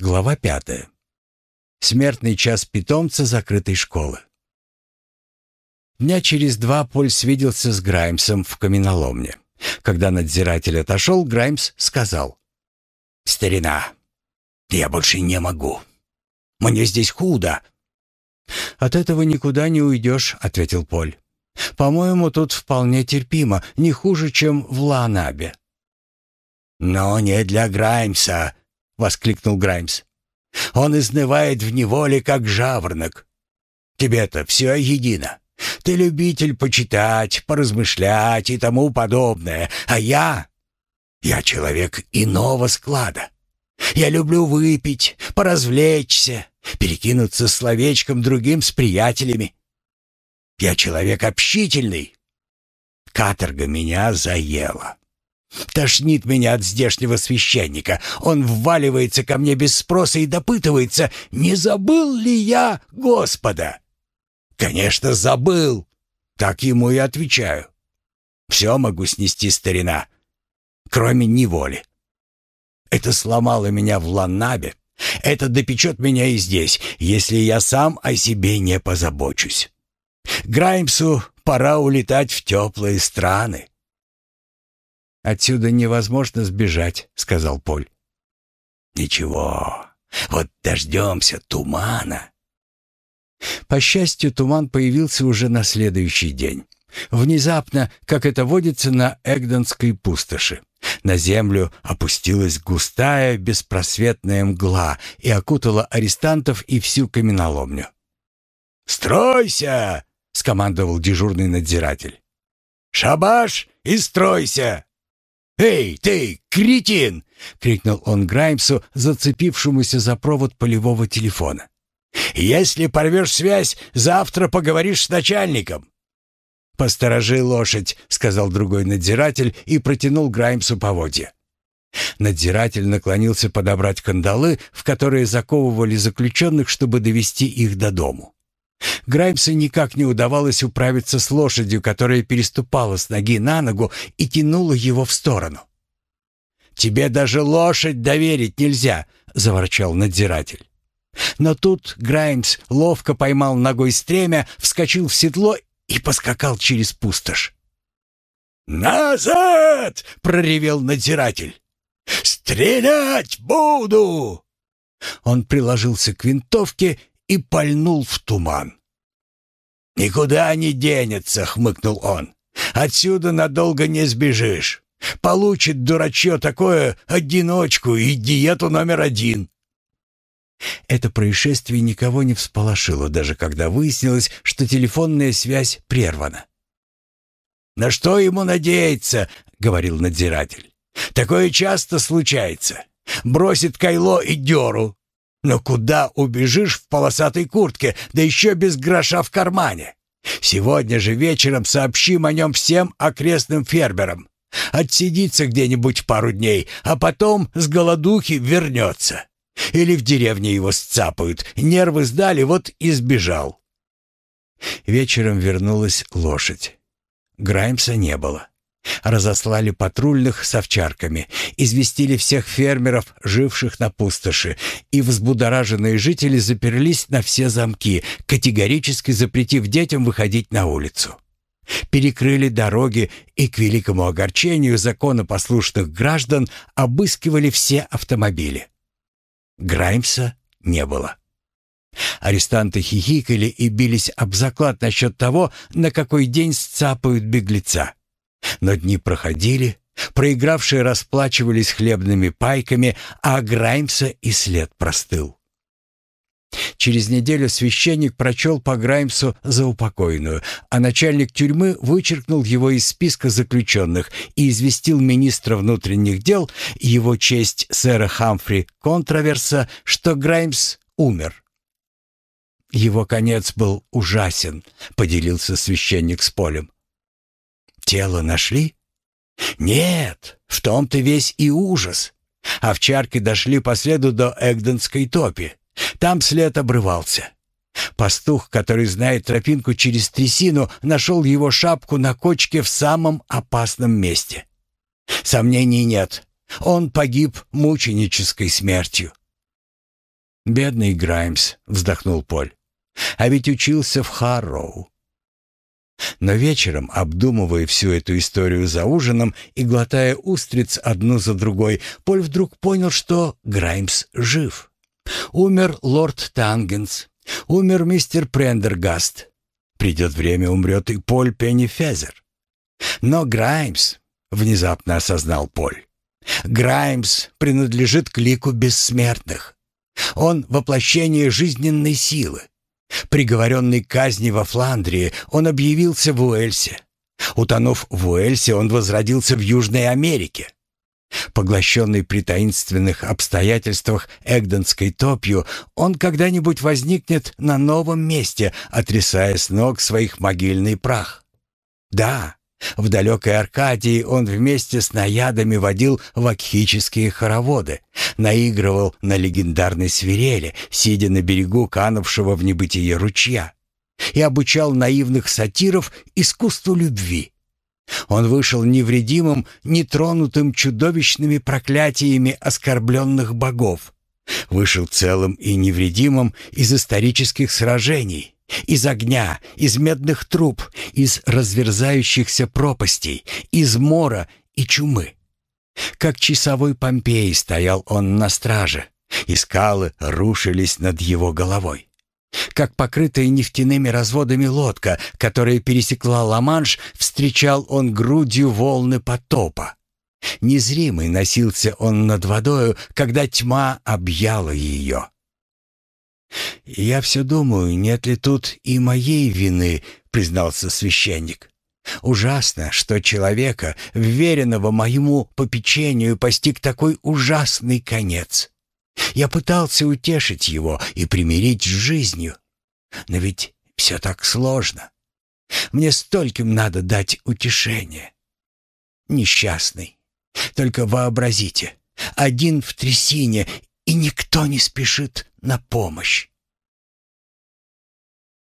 Глава пятая. Смертный час питомца закрытой школы. Дня через два Поль свиделся с Граймсом в каменоломне. Когда надзиратель отошел, Граймс сказал. «Старина, я больше не могу. Мне здесь худо». «От этого никуда не уйдешь», — ответил Поль. «По-моему, тут вполне терпимо, не хуже, чем в Ланабе». «Но не для Граймса», — воскликнул Граймс. «Он изнывает в неволе, как жаворонок. Тебе-то все едино. Ты любитель почитать, поразмышлять и тому подобное, а я... Я человек иного склада. Я люблю выпить, поразвлечься, перекинуться словечком другим с приятелями. Я человек общительный. Каторга меня заела. Тошнит меня от здешнего священника. Он вваливается ко мне без спроса и допытывается, не забыл ли я Господа. Конечно, забыл. Так ему и отвечаю. Все могу снести, старина, кроме неволи. Это сломало меня в Ланнабе. Это допечет меня и здесь, если я сам о себе не позабочусь. Граймсу пора улетать в теплые страны. «Отсюда невозможно сбежать», — сказал Поль. «Ничего, вот дождемся тумана». По счастью, туман появился уже на следующий день. Внезапно, как это водится на Эгдонской пустоши. На землю опустилась густая, беспросветная мгла и окутала арестантов и всю каменоломню. «Стройся!» — скомандовал дежурный надзиратель. «Шабаш и стройся!» «Эй, ты, кретин!» — крикнул он Граймсу, зацепившемуся за провод полевого телефона. «Если порвешь связь, завтра поговоришь с начальником. «Посторожи лошадь», — сказал другой надзиратель и протянул Граймсу поводья. Надзиратель наклонился подобрать кандалы, в которые заковывали заключенных, чтобы довести их до дому. Граймсу никак не удавалось управиться с лошадью, которая переступала с ноги на ногу и тянула его в сторону. «Тебе даже лошадь доверить нельзя», — заворчал надзиратель. Но тут Граймс ловко поймал ногой стремя, вскочил в седло и поскакал через пустошь. «Назад!» — проревел надзиратель. «Стрелять буду!» Он приложился к винтовке и пальнул в туман. «Никуда не денется!» — хмыкнул он. «Отсюда надолго не сбежишь. Получит дурачье такое одиночку и диету номер один». Это происшествие никого не всполошило, даже когда выяснилось, что телефонная связь прервана. «На что ему надеяться?» — говорил надзиратель. «Такое часто случается. Бросит кайло и дёру. Но куда убежишь в полосатой куртке, да еще без гроша в кармане? Сегодня же вечером сообщим о нем всем окрестным фермерам. Отсидится где-нибудь пару дней, а потом с голодухи вернется. Или в деревне его сцапают. Нервы сдали, вот и сбежал. Вечером вернулась лошадь. Граймса не было. Разослали патрульных с овчарками, известили всех фермеров, живших на пустоши, и взбудораженные жители заперлись на все замки, категорически запретив детям выходить на улицу. Перекрыли дороги и, к великому огорчению законопослушных граждан, обыскивали все автомобили. Граймса не было. Арестанты хихикали и бились об заклад насчет того, на какой день сцапают беглеца. Но дни проходили, проигравшие расплачивались хлебными пайками, а Граймса и след простыл. Через неделю священник прочел по Граймсу заупокойную, а начальник тюрьмы вычеркнул его из списка заключенных и известил министра внутренних дел, его честь сэра Хамфри Контраверса, что Граймс умер. «Его конец был ужасен», — поделился священник с Полем. «Тело нашли?» «Нет, в том-то весь и ужас. Овчарки дошли по следу до Эгденской топи. Там след обрывался. Пастух, который знает тропинку через трясину, нашел его шапку на кочке в самом опасном месте. Сомнений нет. Он погиб мученической смертью. «Бедный Граймс», — вздохнул Поль. «А ведь учился в Харроу». Но вечером, обдумывая всю эту историю за ужином и глотая устриц одну за другой, Поль вдруг понял, что Граймс жив. Умер лорд Тангенс, умер мистер Прендергаст. Придет время, умрет и Поль Пеннифезер. Но Граймс, внезапно осознал Поль, Граймс принадлежит к лику бессмертных. Он воплощение жизненной силы. Приговоренный к казни во Фландрии, он объявился в Уэльсе. Утонув в Уэльсе, он возродился в Южной Америке. Поглощенный при таинственных обстоятельствах Эгденской топью, он когда-нибудь возникнет на новом месте, отрясая с ног своих могильный прах. Да, в далекой Аркадии он вместе с наядами водил вакхические хороводы, наигрывал на легендарной свирели, сидя на берегу канувшего в небытие ручья, и обучал наивных сатиров искусству любви. Он вышел невредимым, нетронутым чудовищными проклятиями оскорбленных богов. Вышел целым и невредимым из исторических сражений, из огня, из медных труб, из разверзающихся пропастей, из мора и чумы. Как часовой Помпей стоял он на страже, и скалы рушились над его головой. Как покрытая нефтяными разводами лодка, которая пересекла Ла-Манш, встречал он грудью волны потопа. Незримый носился он над водою, когда тьма объяла ее. «Я все думаю, нет ли тут и моей вины», — признался священник. «Ужасно, что человека, вверенного моему попечению, постиг такой ужасный конец. Я пытался утешить его и примирить с жизнью. Но ведь все так сложно. Мне стольким надо дать утешение. Несчастный. Только вообразите, один в трясине, и никто не спешит на помощь.